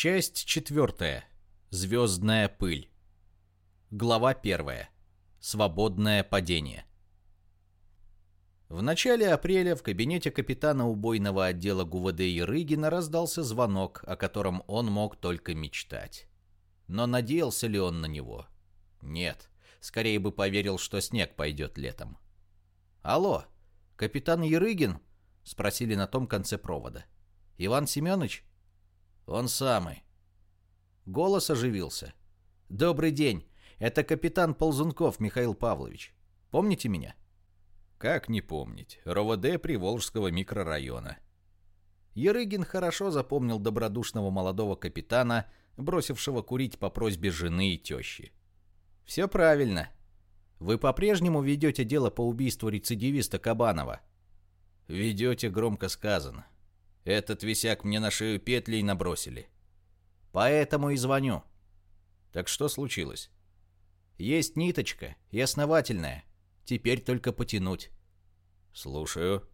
Часть четвертая. Звездная пыль. Глава первая. Свободное падение. В начале апреля в кабинете капитана убойного отдела ГУВД Ирыгина раздался звонок, о котором он мог только мечтать. Но надеялся ли он на него? Нет. Скорее бы поверил, что снег пойдет летом. «Алло, капитан Ерыгин?» — спросили на том конце провода. «Иван Семенович?» «Он самый». Голос оживился. «Добрый день. Это капитан Ползунков Михаил Павлович. Помните меня?» «Как не помнить. РОВД Приволжского микрорайона». Ерыгин хорошо запомнил добродушного молодого капитана, бросившего курить по просьбе жены и тещи. «Все правильно. Вы по-прежнему ведете дело по убийству рецидивиста Кабанова?» «Ведете, громко сказано. Этот висяк мне на шею петлей набросили. Поэтому и звоню. Так что случилось? Есть ниточка, и основательная. Теперь только потянуть. Слушаю.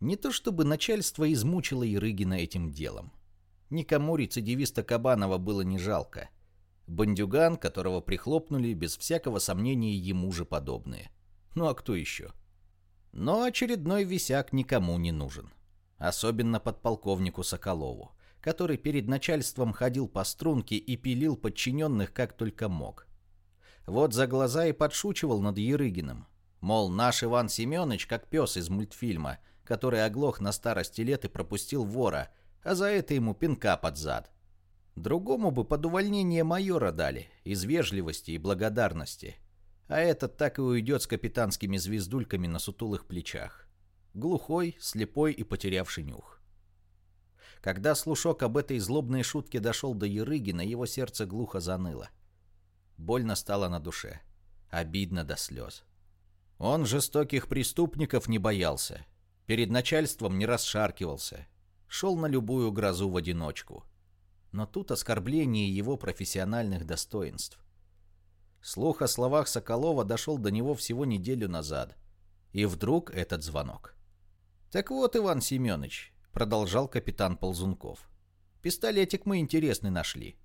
Не то чтобы начальство измучило Ирыгина этим делом. Никому рецидивиста Кабанова было не жалко. Бандюган, которого прихлопнули, без всякого сомнения ему же подобные. Ну а кто еще? Но очередной висяк никому не нужен особенно подполковнику Соколову, который перед начальством ходил по струнке и пилил подчиненных как только мог. Вот за глаза и подшучивал над Ерыгиным. Мол, наш Иван Семенович как пес из мультфильма, который оглох на старости лет и пропустил вора, а за это ему пинка под зад. Другому бы под увольнение майора дали, из вежливости и благодарности. А этот так и уйдет с капитанскими звездульками на сутулых плечах глухой, слепой и потерявший нюх. Когда слушок об этой злобной шутке дошел до Ерыгина, его сердце глухо заныло. Больно стало на душе. Обидно до слез. Он жестоких преступников не боялся. Перед начальством не расшаркивался. Шел на любую грозу в одиночку. Но тут оскорбление его профессиональных достоинств. Слух о словах Соколова дошел до него всего неделю назад. И вдруг этот звонок. «Так вот, Иван Семенович», — продолжал капитан Ползунков, — «пистолетик мы интересный нашли».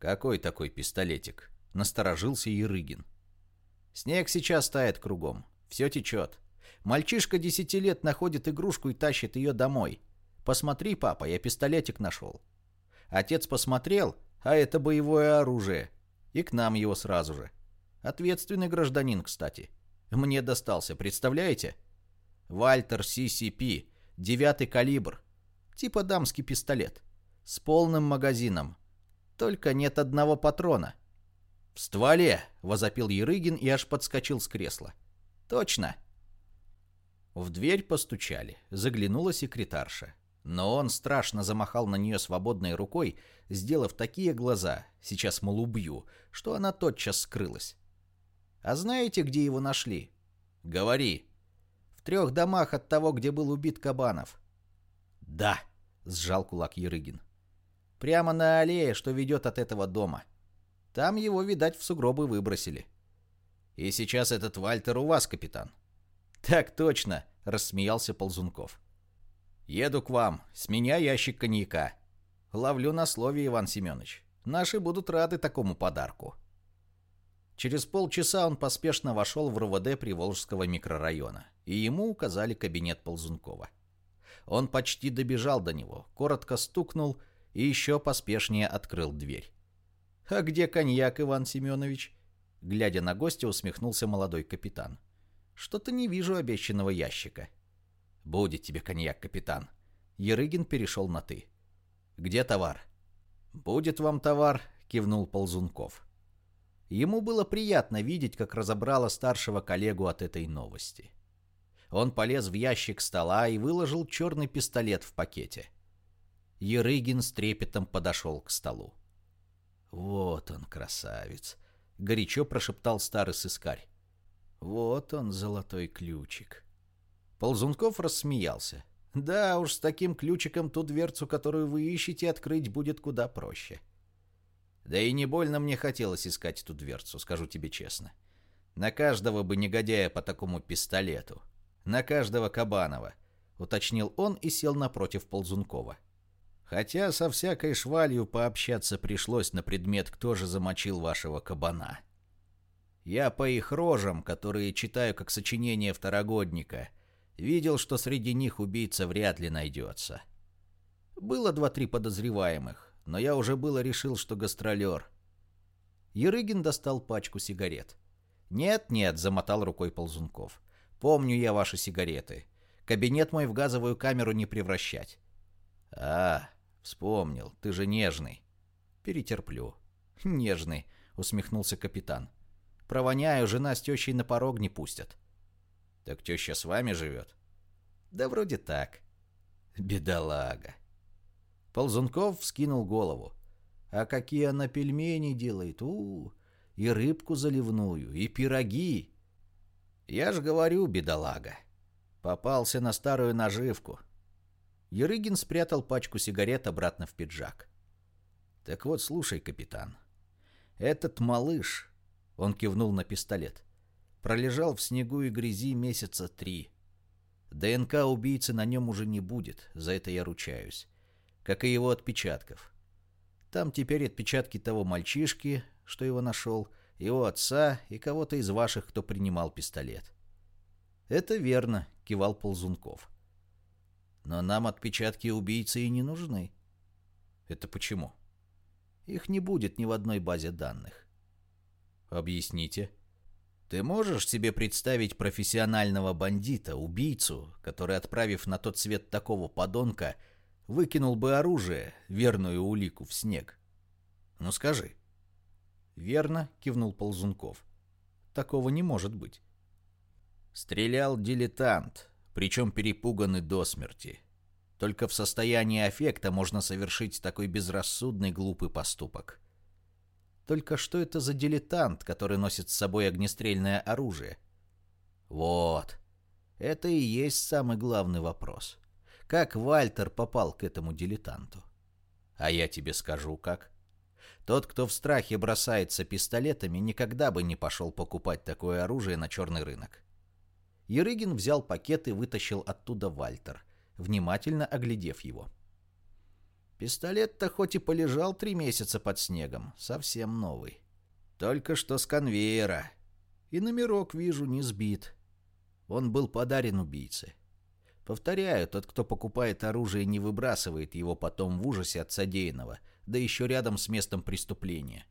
«Какой такой пистолетик?» — насторожился Ерыгин. «Снег сейчас тает кругом, все течет. Мальчишка десяти лет находит игрушку и тащит ее домой. Посмотри, папа, я пистолетик нашел». Отец посмотрел, а это боевое оружие. И к нам его сразу же. Ответственный гражданин, кстати. Мне достался, представляете?» Вальтер CCP, девятый калибр. Типа дамский пистолет. С полным магазином. Только нет одного патрона. «В стволе!» — возопил Ерыгин и аж подскочил с кресла. «Точно!» В дверь постучали. Заглянула секретарша. Но он страшно замахал на нее свободной рукой, сделав такие глаза, сейчас, мол, убью, что она тотчас скрылась. «А знаете, где его нашли?» «Говори», трех домах от того, где был убит Кабанов». «Да», — сжал кулак Ерыгин. «Прямо на аллее, что ведет от этого дома. Там его, видать, в сугробы выбросили». «И сейчас этот Вальтер у вас, капитан?» «Так точно», — рассмеялся Ползунков. «Еду к вам. С меня ящик коньяка. Ловлю на слове, Иван Семенович. Наши будут рады такому подарку». Через полчаса он поспешно вошел в РУВД Приволжского микрорайона и ему указали кабинет Ползункова. Он почти добежал до него, коротко стукнул и еще поспешнее открыл дверь. «А где коньяк, Иван Семенович?» Глядя на гостя, усмехнулся молодой капитан. «Что-то не вижу обещанного ящика». «Будет тебе коньяк, капитан». Ерыгин перешел на «ты». «Где товар?» «Будет вам товар», — кивнул Ползунков. Ему было приятно видеть, как разобрало старшего коллегу от этой новости. Он полез в ящик стола и выложил черный пистолет в пакете. Ерыгин с трепетом подошел к столу. «Вот он, красавец!» — горячо прошептал старый сыскарь. «Вот он, золотой ключик!» Ползунков рассмеялся. «Да уж, с таким ключиком ту дверцу, которую вы ищете, открыть будет куда проще». Да и не больно мне хотелось искать эту дверцу, скажу тебе честно. На каждого бы негодяя по такому пистолету. На каждого Кабанова, уточнил он и сел напротив Ползункова. Хотя со всякой швалью пообщаться пришлось на предмет, кто же замочил вашего кабана. Я по их рожам, которые читаю как сочинение второгодника, видел, что среди них убийца вряд ли найдется. Было два-три подозреваемых, но я уже было решил, что гастролер. Ерыгин достал пачку сигарет. «Нет-нет», — замотал рукой Ползунков. «Помню я ваши сигареты. Кабинет мой в газовую камеру не превращать». «А, вспомнил, ты же нежный». «Перетерплю». «Нежный», — усмехнулся капитан. «Провоняю, жена с тещей на порог не пустят». «Так теща с вами живет?» «Да вроде так». «Бедолага». Ползунков вскинул голову. «А какие она пельмени делает! у, -у, -у И рыбку заливную, и пироги!» «Я ж говорю, бедолага!» Попался на старую наживку. Ерыгин спрятал пачку сигарет обратно в пиджак. «Так вот, слушай, капитан. Этот малыш...» Он кивнул на пистолет пролежал в снегу и грязи месяца три. ДНК убийцы на нем уже не будет, за это я ручаюсь. Как и его отпечатков. Там теперь отпечатки того мальчишки, что его нашел, его отца и кого-то из ваших, кто принимал пистолет. «Это верно», — кивал Ползунков. «Но нам отпечатки убийцы и не нужны». «Это почему?» «Их не будет ни в одной базе данных». «Объясните». Ты можешь себе представить профессионального бандита, убийцу, который, отправив на тот свет такого подонка, выкинул бы оружие, верную улику, в снег? Ну скажи. Верно, кивнул Ползунков. Такого не может быть. Стрелял дилетант, причем перепуганный до смерти. Только в состоянии аффекта можно совершить такой безрассудный глупый поступок. Только что это за дилетант, который носит с собой огнестрельное оружие? Вот. Это и есть самый главный вопрос. Как Вальтер попал к этому дилетанту? А я тебе скажу, как. Тот, кто в страхе бросается пистолетами, никогда бы не пошел покупать такое оружие на черный рынок. Ерыгин взял пакет и вытащил оттуда Вальтер, внимательно оглядев его. — Пистолет-то хоть и полежал три месяца под снегом, совсем новый. Только что с конвейера. И номерок, вижу, не сбит. Он был подарен убийце. Повторяю, тот, кто покупает оружие, не выбрасывает его потом в ужасе от содеянного, да еще рядом с местом преступления.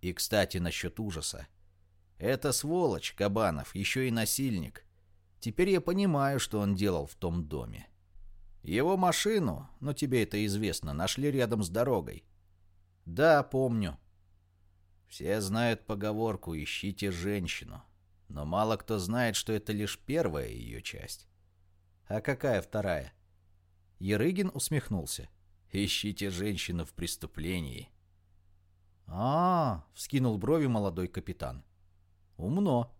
И, кстати, насчет ужаса. Это сволочь, Кабанов, еще и насильник. Теперь я понимаю, что он делал в том доме. Его машину, но тебе это известно, нашли рядом с дорогой. Да, помню. Все знают поговорку «ищите женщину», но мало кто знает, что это лишь первая ее часть. А какая вторая? Ерыгин усмехнулся. «Ищите женщину в преступлении». А, -а, -а вскинул брови молодой капитан. Умно.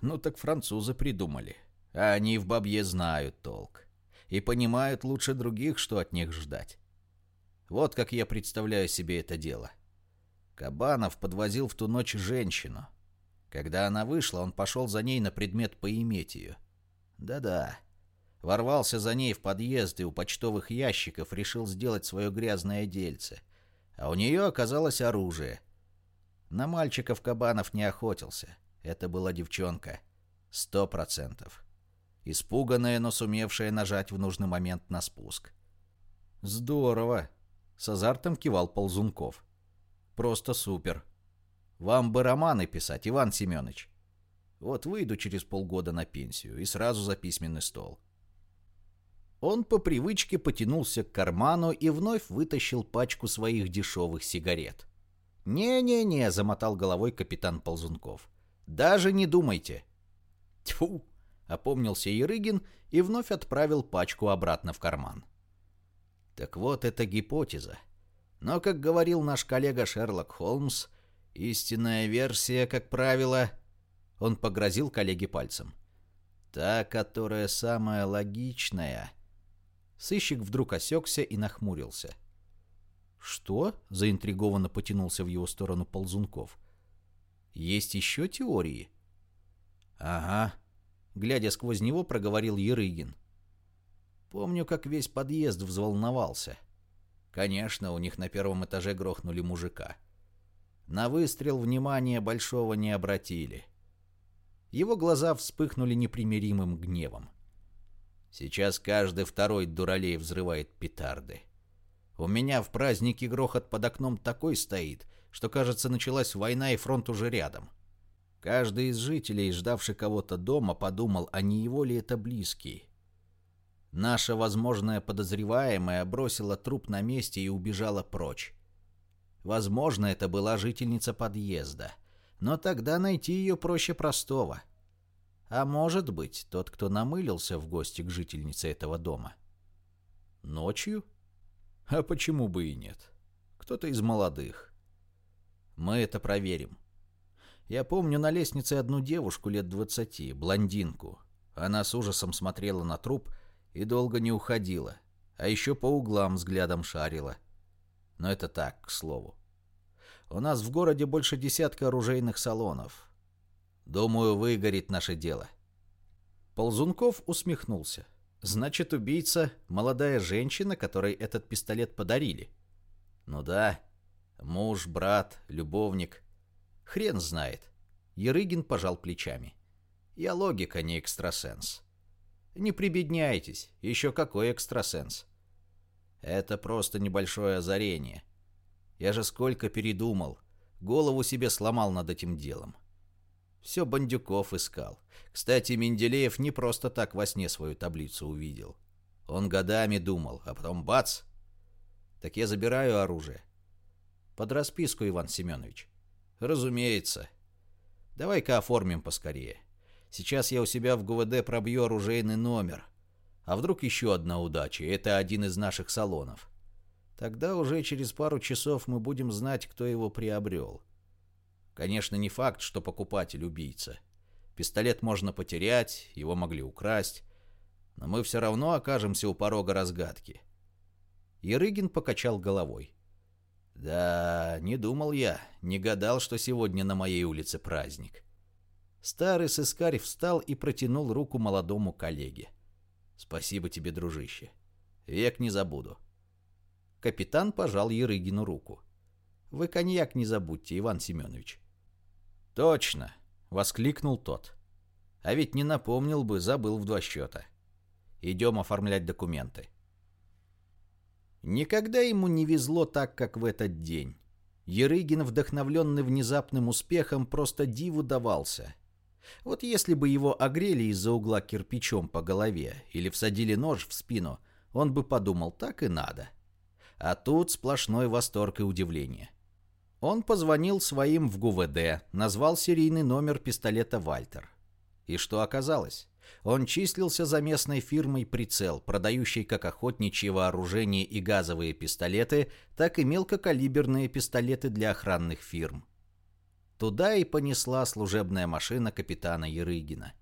Ну так французы придумали. А они в бабье знают толк и понимают лучше других, что от них ждать. Вот как я представляю себе это дело. Кабанов подвозил в ту ночь женщину. Когда она вышла, он пошел за ней на предмет поиметь ее. Да-да. Ворвался за ней в подъезд и у почтовых ящиков решил сделать свое грязное дельце. А у нее оказалось оружие. На мальчиков Кабанов не охотился. Это была девчонка. Сто процентов испуганная, но сумевшая нажать в нужный момент на спуск. «Здорово!» — с азартом кивал Ползунков. «Просто супер! Вам бы романы писать, Иван Семенович. Вот выйду через полгода на пенсию и сразу за письменный стол». Он по привычке потянулся к карману и вновь вытащил пачку своих дешевых сигарет. «Не-не-не», — замотал головой капитан Ползунков. «Даже не думайте». «Тьфу!» Опомнился Ерыгин и вновь отправил пачку обратно в карман. Так вот, это гипотеза. Но, как говорил наш коллега Шерлок Холмс, истинная версия, как правило... Он погрозил коллеге пальцем. Та, которая самая логичная. Сыщик вдруг осекся и нахмурился. «Что?» — заинтригованно потянулся в его сторону Ползунков. «Есть еще теории?» «Ага», Глядя сквозь него, проговорил Ерыгин. Помню, как весь подъезд взволновался. Конечно, у них на первом этаже грохнули мужика. На выстрел внимания большого не обратили. Его глаза вспыхнули непримиримым гневом. Сейчас каждый второй дуралей взрывает петарды. У меня в празднике грохот под окном такой стоит, что, кажется, началась война и фронт уже рядом. Каждый из жителей, ждавший кого-то дома, подумал, а не его ли это близкий. Наша возможная подозреваемая бросила труп на месте и убежала прочь. Возможно, это была жительница подъезда, но тогда найти ее проще простого. А может быть, тот, кто намылился в гости к жительнице этого дома. Ночью? А почему бы и нет? Кто-то из молодых. Мы это проверим. Я помню на лестнице одну девушку лет двадцати, блондинку. Она с ужасом смотрела на труп и долго не уходила, а еще по углам взглядом шарила. Но это так, к слову. У нас в городе больше десятка оружейных салонов. Думаю, выгорит наше дело. Ползунков усмехнулся. Значит, убийца — молодая женщина, которой этот пистолет подарили. Ну да, муж, брат, любовник. Хрен знает. Ерыгин пожал плечами. Я логика, не экстрасенс. Не прибедняйтесь, еще какой экстрасенс. Это просто небольшое озарение. Я же сколько передумал, голову себе сломал над этим делом. Все Бандюков искал. Кстати, Менделеев не просто так во сне свою таблицу увидел. Он годами думал, а потом бац! Так я забираю оружие. Под расписку, Иван Семенович. Разумеется. Давай-ка оформим поскорее. Сейчас я у себя в ГУВД пробью оружейный номер. А вдруг еще одна удача, это один из наших салонов. Тогда уже через пару часов мы будем знать, кто его приобрел. Конечно, не факт, что покупатель убийца. Пистолет можно потерять, его могли украсть. Но мы все равно окажемся у порога разгадки. Ерыгин покачал головой. Да, не думал я, не гадал, что сегодня на моей улице праздник. Старый сыскарь встал и протянул руку молодому коллеге. «Спасибо тебе, дружище. Век не забуду». Капитан пожал Ерыгину руку. «Вы коньяк не забудьте, Иван Семенович». «Точно!» — воскликнул тот. «А ведь не напомнил бы, забыл в два счета. Идем оформлять документы». Никогда ему не везло так, как в этот день. Ерыгин, вдохновленный внезапным успехом, просто диву давался. Вот если бы его огрели из-за угла кирпичом по голове или всадили нож в спину, он бы подумал, так и надо. А тут сплошной восторг и удивление. Он позвонил своим в ГУВД, назвал серийный номер пистолета «Вальтер». И что оказалось? Он числился за местной фирмой «Прицел», продающей как охотничье вооружение и газовые пистолеты, так и мелкокалиберные пистолеты для охранных фирм. Туда и понесла служебная машина капитана Ерыгина.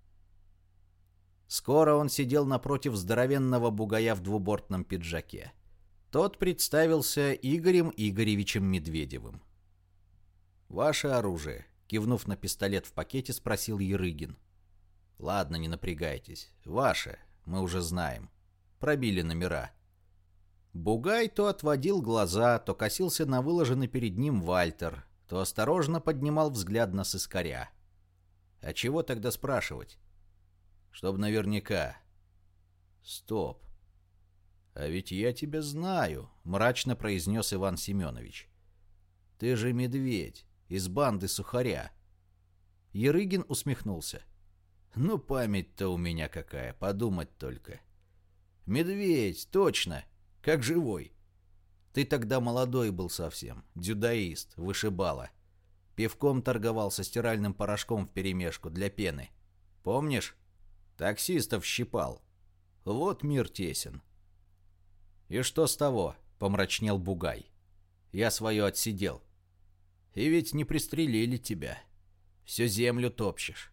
Скоро он сидел напротив здоровенного бугая в двубортном пиджаке. Тот представился Игорем Игоревичем Медведевым. «Ваше оружие», — кивнув на пистолет в пакете, спросил Ерыгин. «Ладно, не напрягайтесь. Ваше, мы уже знаем. Пробили номера». Бугай то отводил глаза, то косился на выложенный перед ним Вальтер, то осторожно поднимал взгляд на сыскаря. А чего тогда спрашивать? Чтоб наверняка. Стоп. А ведь я тебя знаю, мрачно произнес Иван Семенович. Ты же медведь из банды сухаря. Ерыгин усмехнулся. Ну, память-то у меня какая, подумать только. Медведь, точно, как живой. Ты тогда молодой был совсем, дюдаист, вышибала. Пивком торговал со стиральным порошком вперемешку для пены. Помнишь? Таксистов щипал. Вот мир тесен. И что с того? Помрачнел Бугай. Я свое отсидел. И ведь не пристрелили тебя. Всю землю топчешь.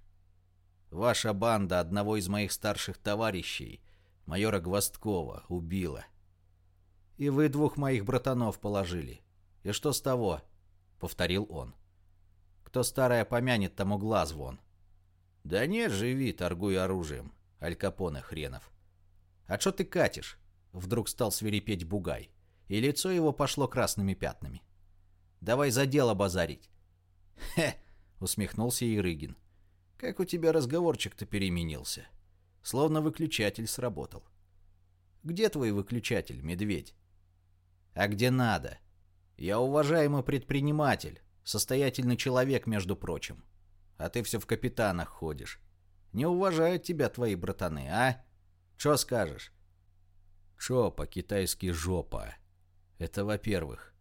Ваша банда одного из моих старших товарищей, майора Гвоздкова, убила. И вы двух моих братанов положили. И что с того? Повторил он. Кто старое помянет, тому глаз вон. Да нет, живи, торгуй оружием. Аль Капоне хренов. А что ты катишь? Вдруг стал свирепеть Бугай. и лицо его пошло красными пятнами. «Давай за дело базарить». «Хе!» — усмехнулся Ирыгин. «Как у тебя разговорчик-то переменился. Словно выключатель сработал». «Где твой выключатель, медведь?» «А где надо. Я уважаемый предприниматель, состоятельный человек, между прочим. А ты все в капитанах ходишь. Не уважают тебя твои братаны, а? Чё скажешь?» «Чё по-китайски жопа?» Это во-первых.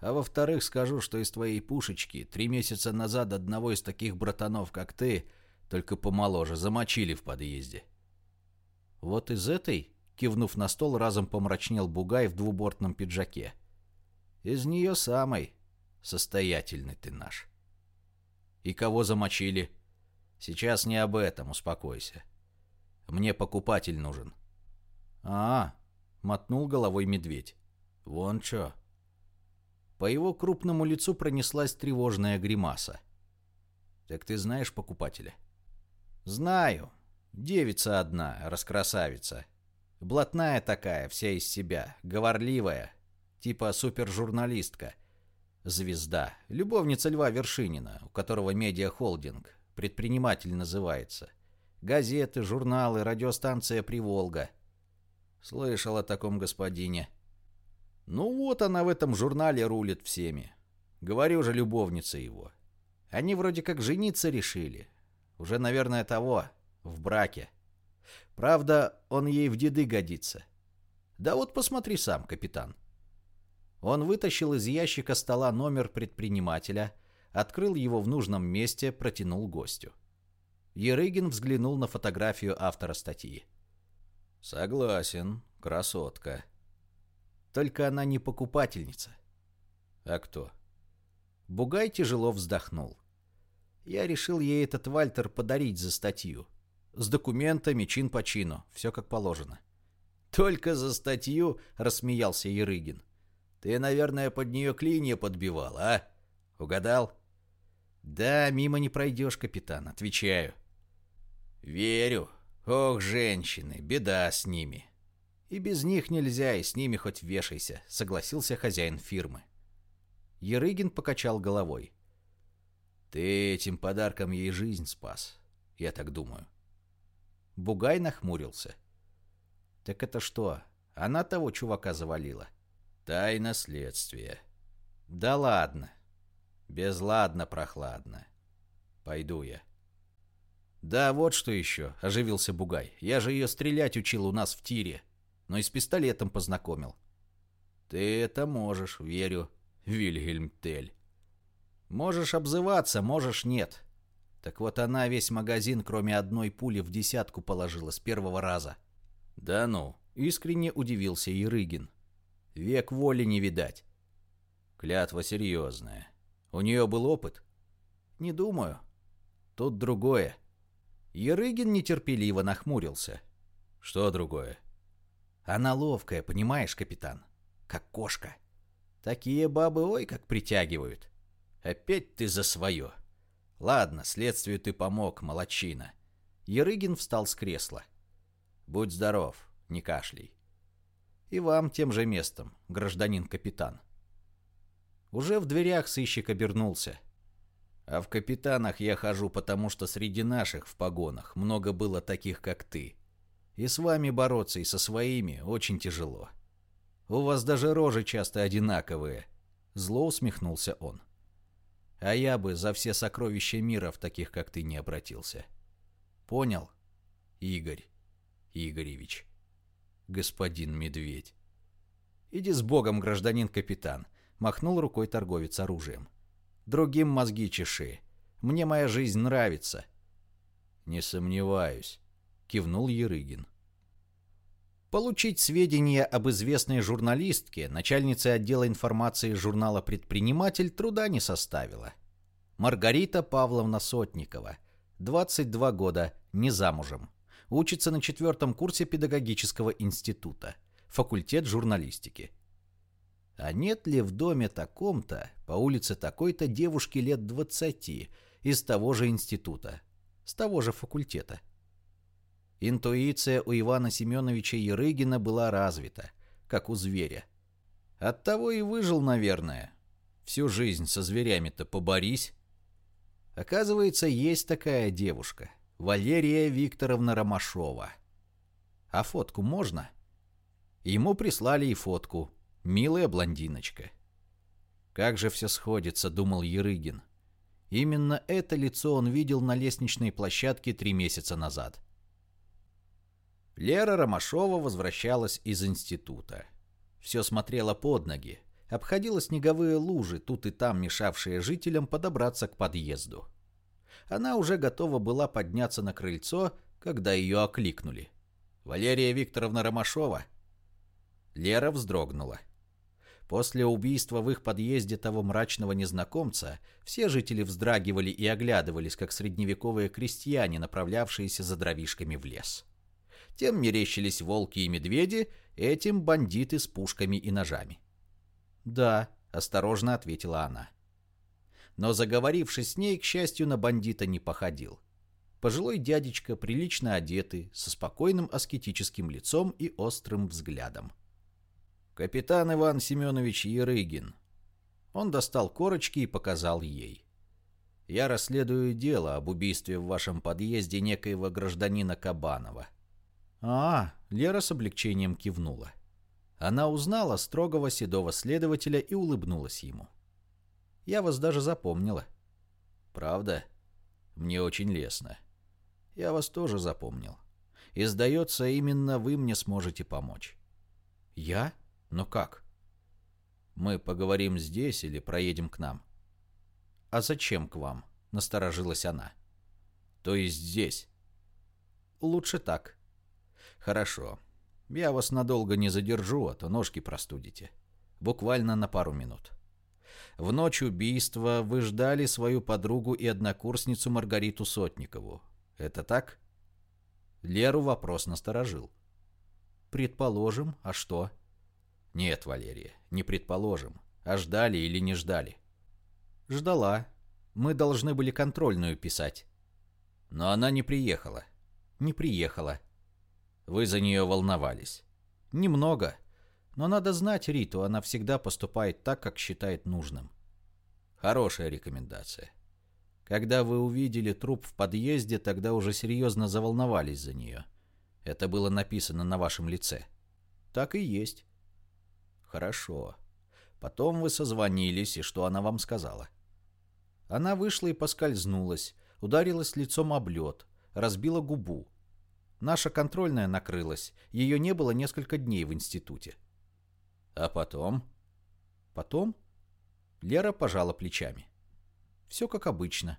А во-вторых, скажу, что из твоей пушечки три месяца назад одного из таких братанов, как ты, только помоложе, замочили в подъезде. Вот из этой, кивнув на стол, разом помрачнел Бугай в двубортном пиджаке. Из нее самой состоятельный ты наш. И кого замочили? Сейчас не об этом, успокойся. Мне покупатель нужен. А, мотнул головой медведь. «Вон чё». По его крупному лицу пронеслась тревожная гримаса. «Так ты знаешь покупателя?» «Знаю. Девица одна, раскрасавица. Блатная такая, вся из себя, говорливая, типа супержурналистка. Звезда, любовница Льва Вершинина, у которого медиахолдинг, предприниматель называется. Газеты, журналы, радиостанция «Приволга». Слышал о таком господине. Ну вот она в этом журнале рулит всеми. Говорю же, любовница его. Они вроде как жениться решили. Уже, наверное, того, в браке. Правда, он ей в деды годится. Да вот посмотри сам, капитан. Он вытащил из ящика стола номер предпринимателя, открыл его в нужном месте, протянул гостю. Ерыгин взглянул на фотографию автора статьи. «Согласен, красотка», только она не покупательница. А кто? Бугай тяжело вздохнул. Я решил ей этот Вальтер подарить за статью. С документами, чин по чину, все как положено. Только за статью, рассмеялся Ерыгин. Ты, наверное, под нее клинья подбивал, а? Угадал? Да, мимо не пройдешь, капитан, отвечаю. Верю. Ох, женщины, беда с ними. И без них нельзя, и с ними хоть вешайся, согласился хозяин фирмы. Ерыгин покачал головой. Ты этим подарком ей жизнь спас, я так думаю. Бугай нахмурился. Так это что, она того чувака завалила? Тайна следствия. Да ладно. Безладно прохладно. Пойду я. Да вот что еще, оживился Бугай. Я же ее стрелять учил у нас в тире но и с пистолетом познакомил. Ты это можешь, верю, Вильгельм Тель. Можешь обзываться, можешь нет. Так вот она весь магазин, кроме одной пули, в десятку положила с первого раза. Да ну, искренне удивился Ерыгин. Век воли не видать. Клятва серьезная. У нее был опыт? Не думаю. Тут другое. Ерыгин нетерпеливо нахмурился. Что другое? Она ловкая, понимаешь, капитан? Как кошка. Такие бабы ой как притягивают. Опять ты за свое. Ладно, следствию ты помог, молочина. Ерыгин встал с кресла. Будь здоров, не кашляй. И вам тем же местом, гражданин капитан. Уже в дверях сыщик обернулся. А в капитанах я хожу, потому что среди наших в погонах много было таких, как ты. И с вами бороться, и со своими очень тяжело. У вас даже рожи часто одинаковые. Зло усмехнулся он. А я бы за все сокровища мира в таких, как ты, не обратился. Понял? Игорь Игоревич. Господин Медведь. Иди с Богом, гражданин капитан. Махнул рукой торговец оружием. Другим мозги чеши. Мне моя жизнь нравится. Не сомневаюсь кивнул Ерыгин. Получить сведения об известной журналистке, начальнице отдела информации журнала «Предприниматель» труда не составило. Маргарита Павловна Сотникова, 22 года, не замужем. Учится на четвертом курсе педагогического института, факультет журналистики. А нет ли в доме таком-то, по улице такой-то девушки лет 20, из того же института, с того же факультета? Интуиция у Ивана Семеновича Ерыгина была развита, как у зверя. Оттого и выжил, наверное. Всю жизнь со зверями-то поборись. Оказывается, есть такая девушка. Валерия Викторовна Ромашова. А фотку можно? Ему прислали и фотку. Милая блондиночка. Как же все сходится, думал Ерыгин. Именно это лицо он видел на лестничной площадке три месяца назад. Лера Ромашова возвращалась из института. Все смотрела под ноги, обходила снеговые лужи, тут и там мешавшие жителям подобраться к подъезду. Она уже готова была подняться на крыльцо, когда ее окликнули. «Валерия Викторовна Ромашова?» Лера вздрогнула. После убийства в их подъезде того мрачного незнакомца все жители вздрагивали и оглядывались, как средневековые крестьяне, направлявшиеся за дровишками в лес. Тем мерещились волки и медведи, этим бандиты с пушками и ножами. «Да», — осторожно ответила она. Но заговорившись с ней, к счастью, на бандита не походил. Пожилой дядечка, прилично одетый, со спокойным аскетическим лицом и острым взглядом. «Капитан Иван Семенович Ерыгин». Он достал корочки и показал ей. «Я расследую дело об убийстве в вашем подъезде некоего гражданина Кабанова». «А, Лера с облегчением кивнула. Она узнала строгого седого следователя и улыбнулась ему. «Я вас даже запомнила». «Правда? Мне очень лестно. Я вас тоже запомнил. И, сдается, именно вы мне сможете помочь». «Я? Но как?» «Мы поговорим здесь или проедем к нам?» «А зачем к вам?» — насторожилась она. «То есть здесь?» «Лучше так», «Хорошо. Я вас надолго не задержу, а то ножки простудите. Буквально на пару минут». В ночь убийства вы ждали свою подругу и однокурсницу Маргариту Сотникову. Это так? Леру вопрос насторожил. Предположим, а что? Нет, Валерия, не предположим. А ждали или не ждали? Ждала. Мы должны были контрольную писать. Но она не приехала. Не приехала. Вы за нее волновались. Немного. Но надо знать Риту, она всегда поступает так, как считает нужным. Хорошая рекомендация. Когда вы увидели труп в подъезде, тогда уже серьезно заволновались за нее. Это было написано на вашем лице. Так и есть. Хорошо. Потом вы созвонились, и что она вам сказала? Она вышла и поскользнулась, ударилась лицом об лед, разбила губу. Наша контрольная накрылась. Ее не было несколько дней в институте. А потом? Потом? Лера пожала плечами. Все как обычно.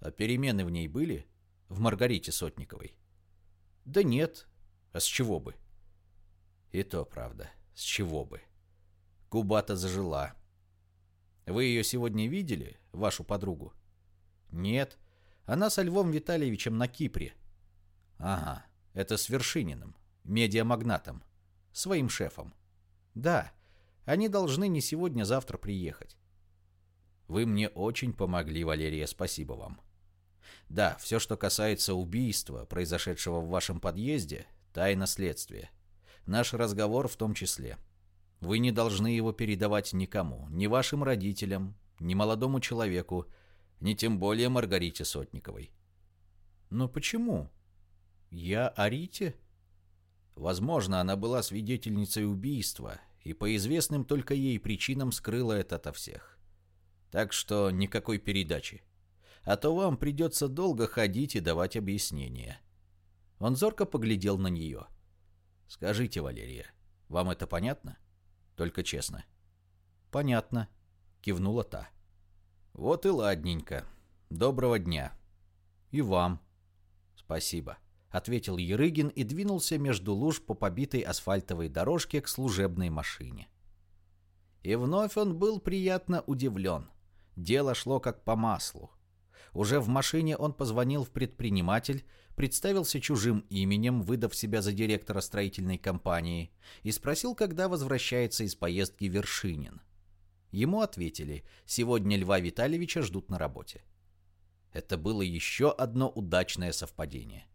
А перемены в ней были? В Маргарите Сотниковой? Да нет. А с чего бы? И то правда. С чего бы? Губа-то зажила. Вы ее сегодня видели, вашу подругу? Нет. Она со Львом Витальевичем на Кипре. Ага, это с Вершининым, медиамагнатом, своим шефом. Да, они должны не сегодня-завтра приехать. Вы мне очень помогли, Валерия, спасибо вам. Да, все, что касается убийства, произошедшего в вашем подъезде, тайна следствия. Наш разговор в том числе. Вы не должны его передавать никому, ни вашим родителям, ни молодому человеку, ни тем более Маргарите Сотниковой. Но почему? Я о? Возможно, она была свидетельницей убийства и по известным только ей причинам скрыла это ото всех. Так что никакой передачи. А то вам придется долго ходить и давать объяснения. Он зорко поглядел на нее. «Скажите, Валерия, вам это понятно? Только честно». «Понятно», — кивнула та. «Вот и ладненько. Доброго дня». «И вам». «Спасибо». — ответил Ерыгин и двинулся между луж по побитой асфальтовой дорожке к служебной машине. И вновь он был приятно удивлен. Дело шло как по маслу. Уже в машине он позвонил в предприниматель, представился чужим именем, выдав себя за директора строительной компании, и спросил, когда возвращается из поездки Вершинин. Ему ответили, сегодня Льва Витальевича ждут на работе. Это было еще одно удачное совпадение.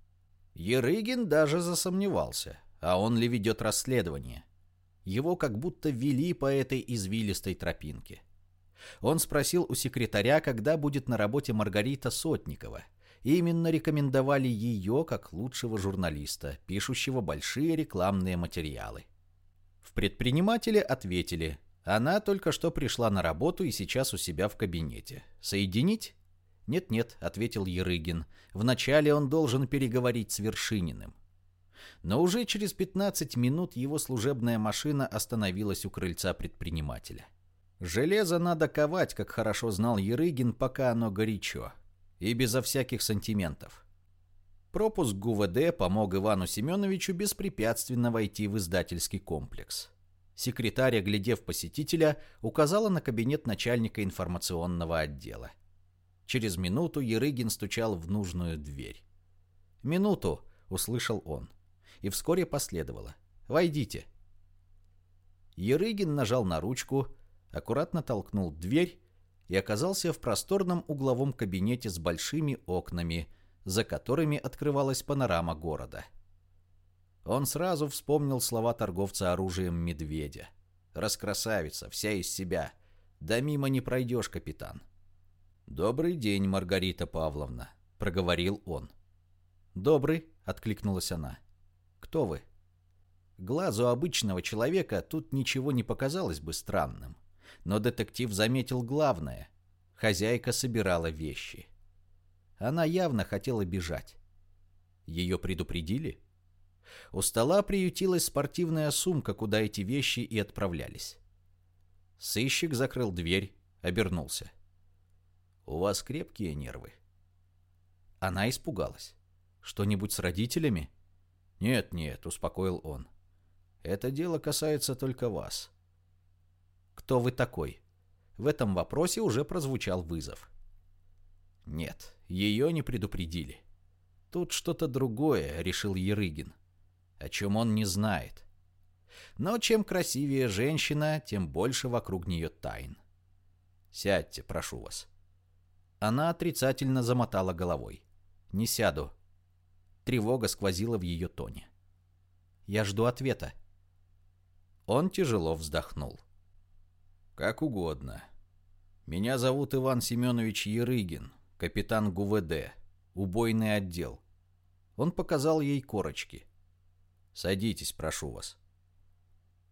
Ерыгин даже засомневался, а он ли ведет расследование. Его как будто вели по этой извилистой тропинке. Он спросил у секретаря, когда будет на работе Маргарита Сотникова. Именно рекомендовали ее как лучшего журналиста, пишущего большие рекламные материалы. В предпринимателе ответили, она только что пришла на работу и сейчас у себя в кабинете. Соединить? «Нет-нет», — ответил Ерыгин. «Вначале он должен переговорить с Вершининым». Но уже через 15 минут его служебная машина остановилась у крыльца предпринимателя. Железо надо ковать, как хорошо знал Ерыгин, пока оно горячо. И безо всяких сантиментов. Пропуск ГУВД помог Ивану Семеновичу беспрепятственно войти в издательский комплекс. Секретарь, оглядев посетителя, указала на кабинет начальника информационного отдела. Через минуту Ерыгин стучал в нужную дверь. «Минуту!» — услышал он. И вскоре последовало. «Войдите!» Ерыгин нажал на ручку, аккуратно толкнул дверь и оказался в просторном угловом кабинете с большими окнами, за которыми открывалась панорама города. Он сразу вспомнил слова торговца оружием медведя. «Раскрасавица, вся из себя. Да мимо не пройдешь, капитан». «Добрый день, Маргарита Павловна», — проговорил он. «Добрый», — откликнулась она. «Кто вы?» Глазу обычного человека тут ничего не показалось бы странным. Но детектив заметил главное. Хозяйка собирала вещи. Она явно хотела бежать. Ее предупредили? У стола приютилась спортивная сумка, куда эти вещи и отправлялись. Сыщик закрыл дверь, обернулся. У вас крепкие нервы. Она испугалась. Что-нибудь с родителями? Нет, нет, успокоил он. Это дело касается только вас. Кто вы такой? В этом вопросе уже прозвучал вызов. Нет, ее не предупредили. Тут что-то другое, решил Ерыгин, о чем он не знает. Но чем красивее женщина, тем больше вокруг нее тайн. Сядьте, прошу вас. Она отрицательно замотала головой. «Не сяду». Тревога сквозила в ее тоне. «Я жду ответа». Он тяжело вздохнул. «Как угодно. Меня зовут Иван Семенович Ерыгин, капитан ГУВД, убойный отдел». Он показал ей корочки. «Садитесь, прошу вас».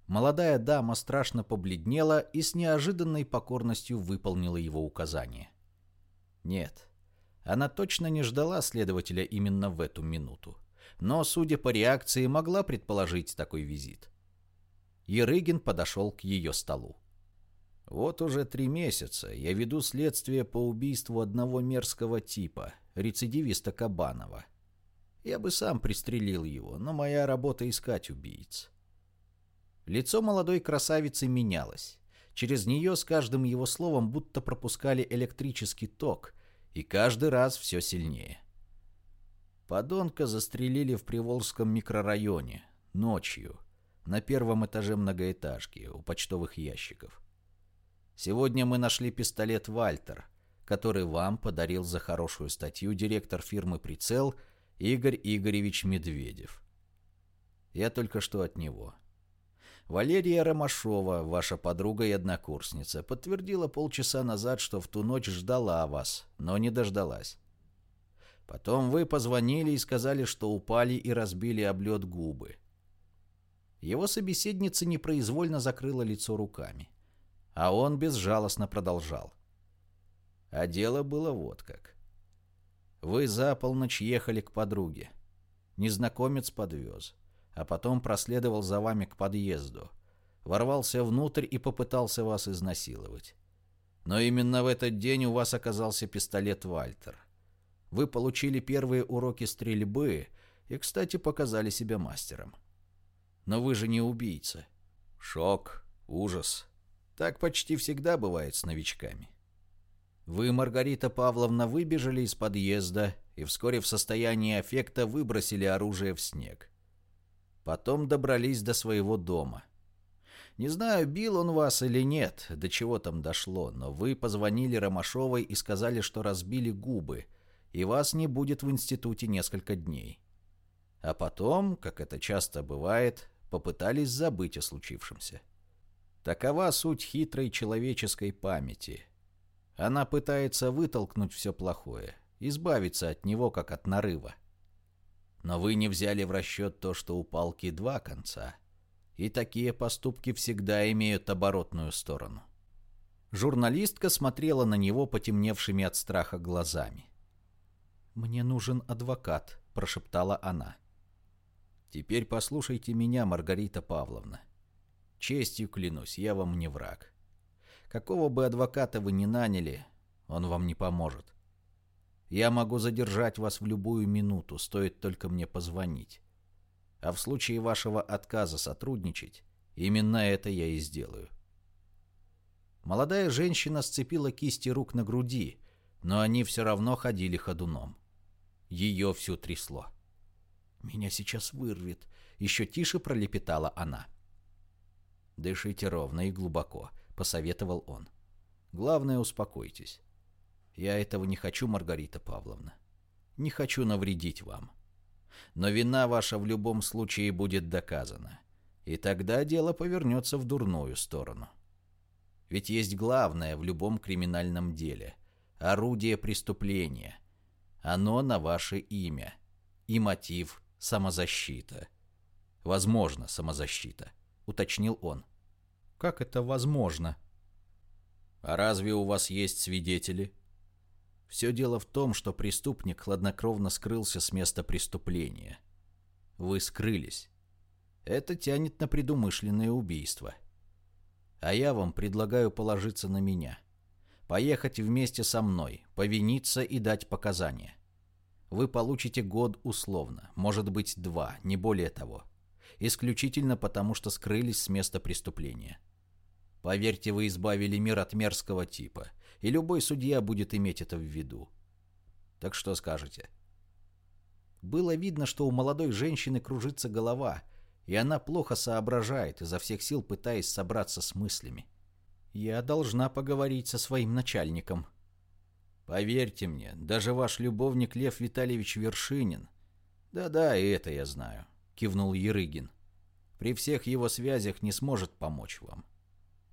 Молодая дама страшно побледнела и с неожиданной покорностью выполнила его указание. Нет, она точно не ждала следователя именно в эту минуту. Но, судя по реакции, могла предположить такой визит. Ерыгин подошел к ее столу. «Вот уже три месяца я веду следствие по убийству одного мерзкого типа, рецидивиста Кабанова. Я бы сам пристрелил его, но моя работа искать убийц». Лицо молодой красавицы менялось. Через нее с каждым его словом будто пропускали электрический ток, и каждый раз все сильнее. Подонка застрелили в Приволжском микрорайоне, ночью, на первом этаже многоэтажки, у почтовых ящиков. Сегодня мы нашли пистолет «Вальтер», который вам подарил за хорошую статью директор фирмы «Прицел» Игорь Игоревич Медведев. Я только что от него. Валерия Ромашова, ваша подруга и однокурсница, подтвердила полчаса назад, что в ту ночь ждала вас, но не дождалась. Потом вы позвонили и сказали, что упали и разбили об лед губы. Его собеседница непроизвольно закрыла лицо руками. А он безжалостно продолжал. А дело было вот как. Вы за полночь ехали к подруге. Незнакомец подвез а потом проследовал за вами к подъезду, ворвался внутрь и попытался вас изнасиловать. Но именно в этот день у вас оказался пистолет «Вальтер». Вы получили первые уроки стрельбы и, кстати, показали себя мастером. Но вы же не убийца. Шок, ужас. Так почти всегда бывает с новичками. Вы, Маргарита Павловна, выбежали из подъезда и вскоре в состоянии аффекта выбросили оружие в снег. Потом добрались до своего дома. Не знаю, бил он вас или нет, до чего там дошло, но вы позвонили Ромашовой и сказали, что разбили губы, и вас не будет в институте несколько дней. А потом, как это часто бывает, попытались забыть о случившемся. Такова суть хитрой человеческой памяти. Она пытается вытолкнуть все плохое, избавиться от него, как от нарыва. Но вы не взяли в расчет то, что у палки два конца. И такие поступки всегда имеют оборотную сторону. Журналистка смотрела на него потемневшими от страха глазами. «Мне нужен адвокат», — прошептала она. «Теперь послушайте меня, Маргарита Павловна. Честью клянусь, я вам не враг. Какого бы адвоката вы ни наняли, он вам не поможет. Я могу задержать вас в любую минуту, стоит только мне позвонить. А в случае вашего отказа сотрудничать, именно это я и сделаю. Молодая женщина сцепила кисти рук на груди, но они все равно ходили ходуном. Ее всю трясло. «Меня сейчас вырвет», — еще тише пролепетала она. «Дышите ровно и глубоко», — посоветовал он. «Главное, успокойтесь. Я этого не хочу, Маргарита Павловна. Не хочу навредить вам. Но вина ваша в любом случае будет доказана. И тогда дело повернется в дурную сторону. Ведь есть главное в любом криминальном деле – орудие преступления. Оно на ваше имя. И мотив – самозащита. Возможно, самозащита, уточнил он. Как это возможно? А разве у вас есть свидетели? Все дело в том, что преступник хладнокровно скрылся с места преступления. Вы скрылись. Это тянет на предумышленное убийство. А я вам предлагаю положиться на меня. Поехать вместе со мной, повиниться и дать показания. Вы получите год условно, может быть два, не более того. Исключительно потому, что скрылись с места преступления. Поверьте, вы избавили мир от мерзкого типа, и любой судья будет иметь это в виду. Так что скажете? Было видно, что у молодой женщины кружится голова, и она плохо соображает, изо всех сил пытаясь собраться с мыслями. «Я должна поговорить со своим начальником». «Поверьте мне, даже ваш любовник Лев Витальевич Вершинин...» «Да-да, и это я знаю», — кивнул Ерыгин. «При всех его связях не сможет помочь вам.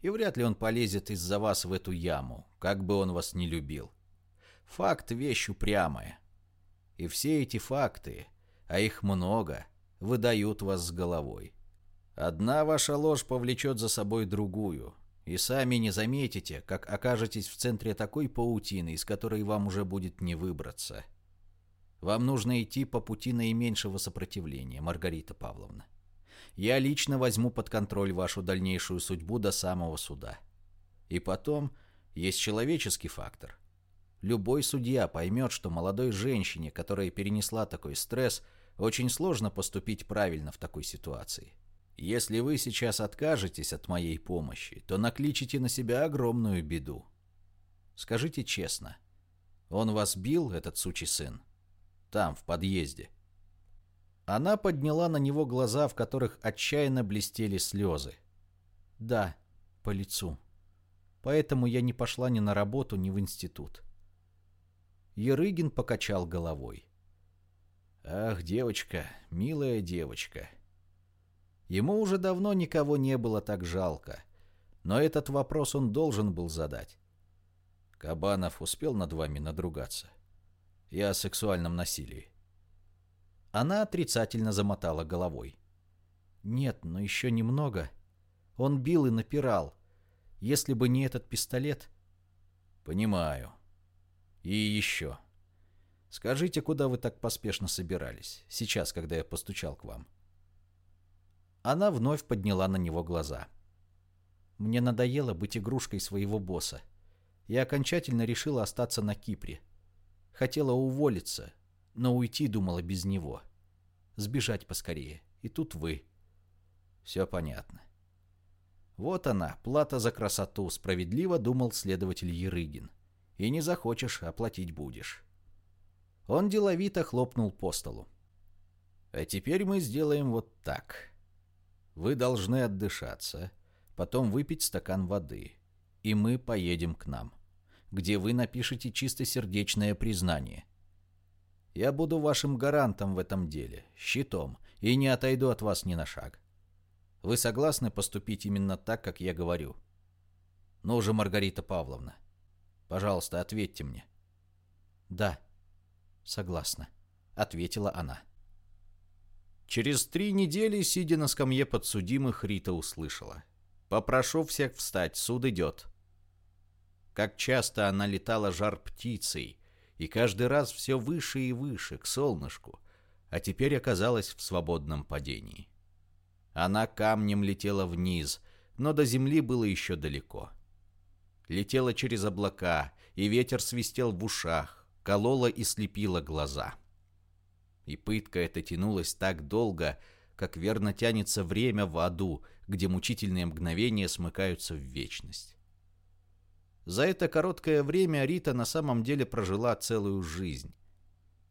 И вряд ли он полезет из-за вас в эту яму, как бы он вас не любил. Факт — вещь упрямая. И все эти факты, а их много, выдают вас с головой. Одна ваша ложь повлечет за собой другую, и сами не заметите, как окажетесь в центре такой паутины, из которой вам уже будет не выбраться. Вам нужно идти по пути наименьшего сопротивления, Маргарита Павловна. Я лично возьму под контроль вашу дальнейшую судьбу до самого суда. И потом есть человеческий фактор. Любой судья поймет, что молодой женщине, которая перенесла такой стресс, очень сложно поступить правильно в такой ситуации. Если вы сейчас откажетесь от моей помощи, то накличите на себя огромную беду. Скажите честно, он вас бил, этот сучий сын? Там, в подъезде. Она подняла на него глаза, в которых отчаянно блестели слезы. Да, по лицу. Поэтому я не пошла ни на работу, ни в институт. Ерыгин покачал головой. Ах, девочка, милая девочка. Ему уже давно никого не было так жалко. Но этот вопрос он должен был задать. Кабанов успел над вами надругаться. Я о сексуальном насилии. Она отрицательно замотала головой. Нет, но еще немного. Он бил и напирал. Если бы не этот пистолет... Понимаю. И еще. Скажите, куда вы так поспешно собирались, сейчас, когда я постучал к вам?» Она вновь подняла на него глаза. «Мне надоело быть игрушкой своего босса. Я окончательно решила остаться на Кипре. Хотела уволиться, но уйти думала без него. Сбежать поскорее. И тут вы». «Все понятно». «Вот она, плата за красоту», — справедливо думал следователь Ерыгин. «И не захочешь, оплатить будешь». Он деловито хлопнул по столу. «А теперь мы сделаем вот так. Вы должны отдышаться, потом выпить стакан воды, и мы поедем к нам, где вы напишете чистосердечное признание. Я буду вашим гарантом в этом деле, щитом, и не отойду от вас ни на шаг. Вы согласны поступить именно так, как я говорю? Ну уже, Маргарита Павловна, пожалуйста, ответьте мне. Да, согласна, ответила она. Через три недели, сидя на скамье подсудимых, Рита услышала. «Попрошу всех встать, суд идет». Как часто она летала жар птицей, и каждый раз все выше и выше, к солнышку, а теперь оказалась в свободном падении. Она камнем летела вниз, но до земли было еще далеко. Летела через облака, и ветер свистел в ушах, колола и слепила глаза. И пытка эта тянулась так долго, как верно тянется время в аду, где мучительные мгновения смыкаются в вечность. За это короткое время Рита на самом деле прожила целую жизнь.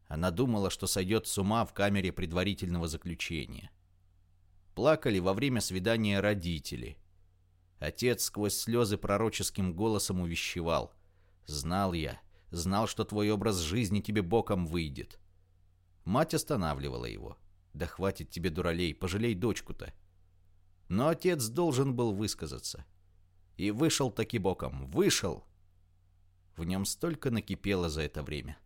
Она думала, что сойдет с ума в камере предварительного заключения. Плакали во время свидания родители. Отец сквозь слезы пророческим голосом увещевал. «Знал я, знал, что твой образ жизни тебе боком выйдет». Мать останавливала его. «Да хватит тебе дуралей, пожалей дочку-то». Но отец должен был высказаться. И вышел таки боком. Вышел! В нем столько накипело за это время.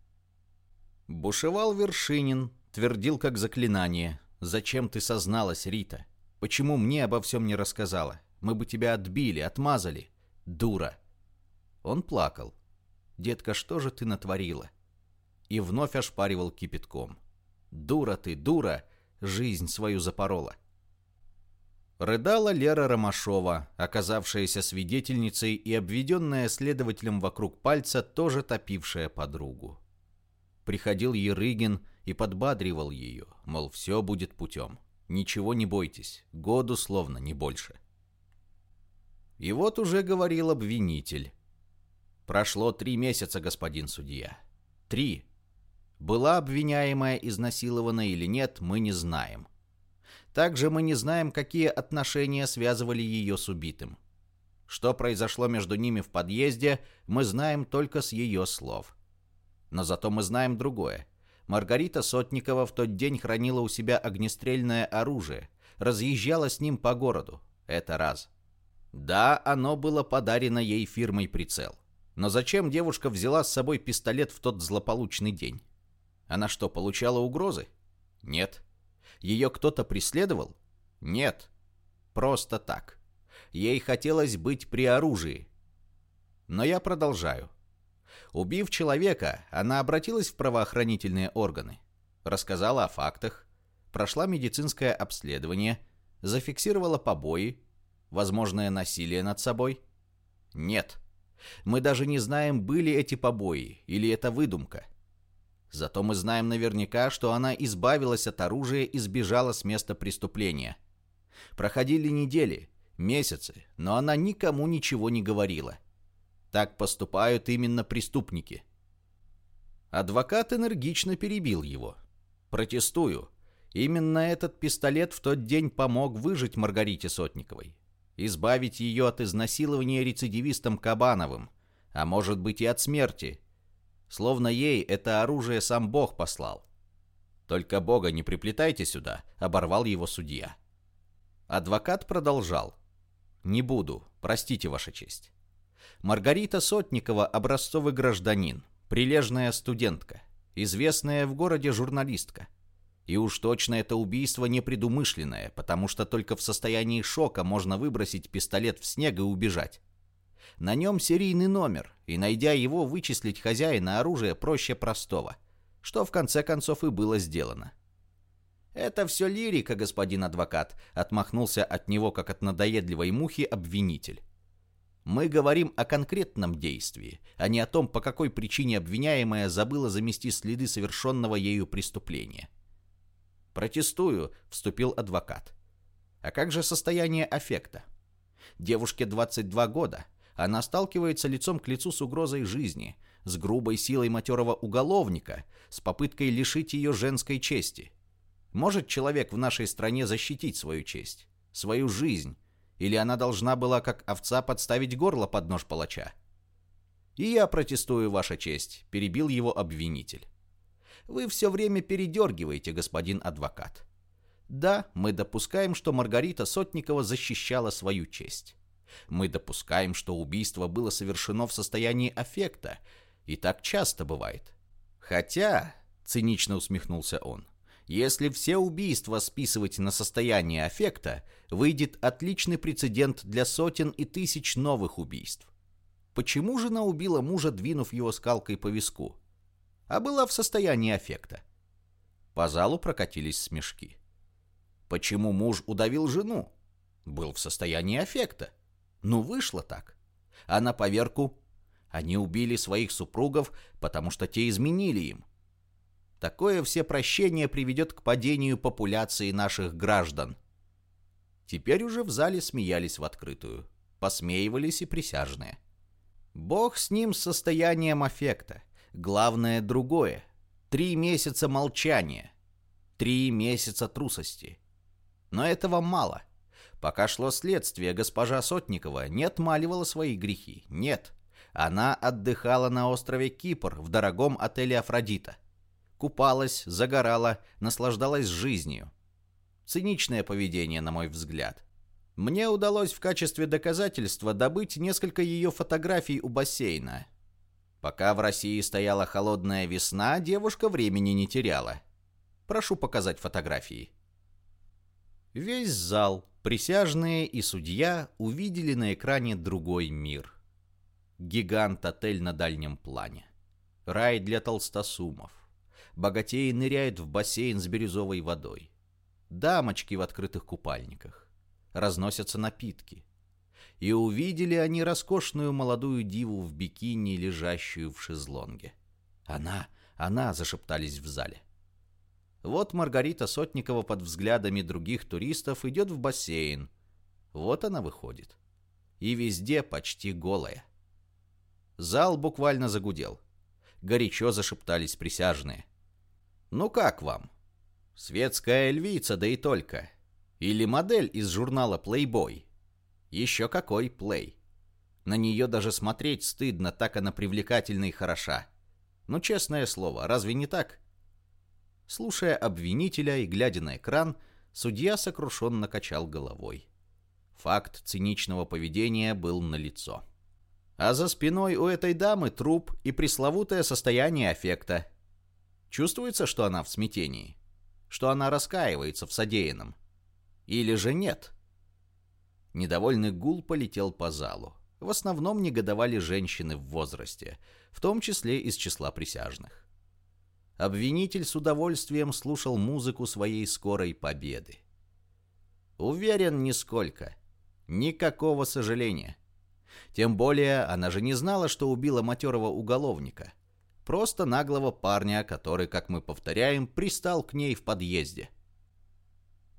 Бушевал Вершинин, твердил как заклинание. «Зачем ты созналась, Рита? Почему мне обо всем не рассказала? Мы бы тебя отбили, отмазали. Дура!» Он плакал. «Детка, что же ты натворила?» И вновь ошпаривал кипятком. «Дура ты, дура! Жизнь свою запорола!» Рыдала Лера Ромашова, оказавшаяся свидетельницей и обведенная следователем вокруг пальца, тоже топившая подругу. Приходил Ерыгин и подбадривал ее, мол, все будет путем. Ничего не бойтесь, году словно не больше. И вот уже говорил обвинитель. Прошло три месяца, господин судья. Три. Была обвиняемая изнасилована или нет, мы не знаем. Также мы не знаем, какие отношения связывали ее с убитым. Что произошло между ними в подъезде, мы знаем только с ее слов. Но зато мы знаем другое. Маргарита Сотникова в тот день хранила у себя огнестрельное оружие, разъезжала с ним по городу. Это раз. Да, оно было подарено ей фирмой «Прицел». Но зачем девушка взяла с собой пистолет в тот злополучный день? Она что, получала угрозы? Нет. Ее кто-то преследовал? Нет. Просто так. Ей хотелось быть при оружии. Но я продолжаю. Убив человека, она обратилась в правоохранительные органы. Рассказала о фактах, прошла медицинское обследование, зафиксировала побои, возможное насилие над собой. Нет. Мы даже не знаем, были эти побои или это выдумка. Зато мы знаем наверняка, что она избавилась от оружия и сбежала с места преступления. Проходили недели, месяцы, но она никому ничего не говорила. Так поступают именно преступники. Адвокат энергично перебил его. «Протестую. Именно этот пистолет в тот день помог выжить Маргарите Сотниковой. Избавить ее от изнасилования рецидивистом Кабановым, а может быть и от смерти, Словно ей это оружие сам Бог послал. «Только Бога не приплетайте сюда», — оборвал его судья. Адвокат продолжал. «Не буду, простите, Ваша честь. Маргарита Сотникова — образцовый гражданин, прилежная студентка, известная в городе журналистка. И уж точно это убийство непредумышленное, потому что только в состоянии шока можно выбросить пистолет в снег и убежать. На нем серийный номер, и найдя его, вычислить хозяина оружия проще простого, что в конце концов и было сделано. «Это все лирика, господин адвокат», — отмахнулся от него, как от надоедливой мухи, обвинитель. «Мы говорим о конкретном действии, а не о том, по какой причине обвиняемая забыла замести следы совершенного ею преступления». «Протестую», — вступил адвокат. «А как же состояние аффекта?» Девушке 22 года, она сталкивается лицом к лицу с угрозой жизни, с грубой силой матерого уголовника, с попыткой лишить ее женской чести. Может человек в нашей стране защитить свою честь, свою жизнь, или она должна была как овца подставить горло под нож палача? «И я протестую, Ваша честь», — перебил его обвинитель. «Вы все время передергиваете, господин адвокат. Да, мы допускаем, что Маргарита Сотникова защищала свою честь. Мы допускаем, что убийство было совершено в состоянии аффекта, и так часто бывает. Хотя, цинично усмехнулся он, если все убийства списывать на состояние аффекта, выйдет отличный прецедент для сотен и тысяч новых убийств. Почему жена убила мужа, двинув его скалкой по виску? А была в состоянии аффекта. По залу прокатились смешки. Почему муж удавил жену? Был в состоянии аффекта. Ну, вышло так. А на поверку они убили своих супругов, потому что те изменили им. Такое все прощение приведет к падению популяции наших граждан. Теперь уже в зале смеялись в открытую. Посмеивались и присяжные. Бог с ним с состоянием аффекта. Главное другое. Три месяца молчания. Три месяца трусости. Но этого мало. Пока шло следствие, госпожа Сотникова не отмаливала свои грехи. Нет. Она отдыхала на острове Кипр в дорогом отеле «Афродита». Купалась, загорала, наслаждалась жизнью. Циничное поведение, на мой взгляд. Мне удалось в качестве доказательства добыть несколько ее фотографий у бассейна. Пока в России стояла холодная весна, девушка времени не теряла. Прошу показать фотографии. Весь зал, присяжные и судья увидели на экране другой мир. Гигант-отель на дальнем плане. Рай для толстосумов. Богатеи ныряют в бассейн с бирюзовой водой. Дамочки в открытых купальниках. Разносятся напитки. И увидели они роскошную молодую диву в бикини, лежащую в шезлонге. «Она, она!» — зашептались в зале. Вот Маргарита Сотникова под взглядами других туристов идет в бассейн. Вот она выходит. И везде почти голая. Зал буквально загудел. Горячо зашептались присяжные. «Ну как вам? Светская львица, да и только. Или модель из журнала Playboy. Еще какой Play. На нее даже смотреть стыдно, так она привлекательна и хороша. Ну, честное слово, разве не так?» Слушая обвинителя и глядя на экран, судья сокрушенно качал головой. Факт циничного поведения был налицо. А за спиной у этой дамы труп и пресловутое состояние аффекта. Чувствуется, что она в смятении? Что она раскаивается в содеянном? Или же нет? Недовольный гул полетел по залу. В основном негодовали женщины в возрасте, в том числе из числа присяжных. Обвинитель с удовольствием слушал музыку своей скорой победы. Уверен, нисколько. Никакого сожаления. Тем более, она же не знала, что убила матерого уголовника. Просто наглого парня, который, как мы повторяем, пристал к ней в подъезде.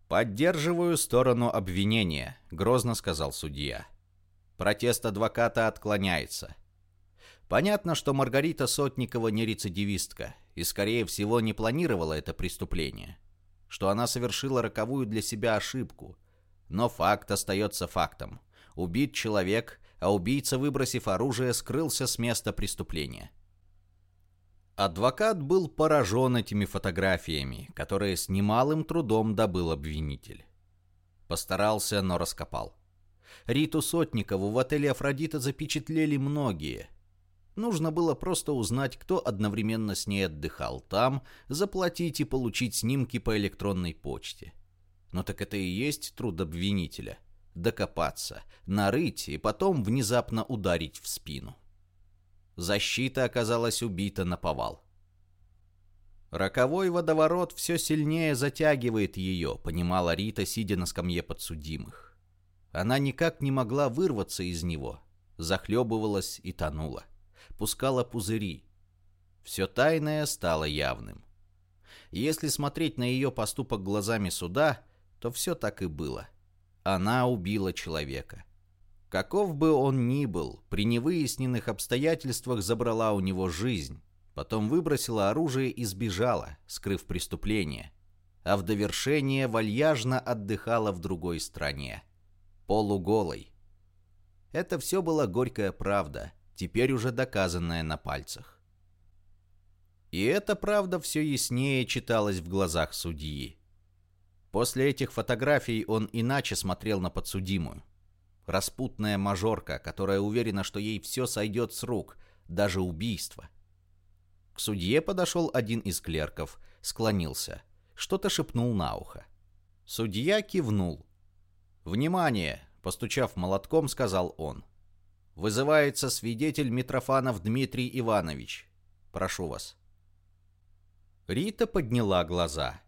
«Поддерживаю сторону обвинения», — грозно сказал судья. Протест адвоката отклоняется. Понятно, что Маргарита Сотникова не рецидивистка и, скорее всего, не планировала это преступление. Что она совершила роковую для себя ошибку. Но факт остается фактом. Убит человек, а убийца, выбросив оружие, скрылся с места преступления. Адвокат был поражен этими фотографиями, которые с немалым трудом добыл обвинитель. Постарался, но раскопал. Риту Сотникову в отеле «Афродита» запечатлели многие. Нужно было просто узнать, кто одновременно с ней отдыхал там, заплатить и получить снимки по электронной почте. Но так это и есть труд обвинителя докопаться, нарыть и потом внезапно ударить в спину. Защита оказалась убита на повал. Роковой водоворот все сильнее затягивает ее, понимала Рита, сидя на скамье подсудимых. Она никак не могла вырваться из него, захлебывалась и тонула, пускала пузыри. Все тайное стало явным. Если смотреть на ее поступок глазами суда, то все так и было. Она убила человека. Каков бы он ни был, при невыясненных обстоятельствах забрала у него жизнь, потом выбросила оружие и сбежала, скрыв преступление, а в довершение вальяжно отдыхала в другой стране, полуголой. Это все была горькая правда, теперь уже доказанная на пальцах. И эта правда все яснее читалась в глазах судьи. После этих фотографий он иначе смотрел на подсудимую. Распутная мажорка, которая уверена, что ей все сойдет с рук, даже убийство. К судье подошел один из клерков, склонился, что-то шепнул на ухо. Судья кивнул. «Внимание!» — постучав молотком, сказал он. «Вызывается свидетель Митрофанов Дмитрий Иванович. Прошу вас». Рита подняла глаза.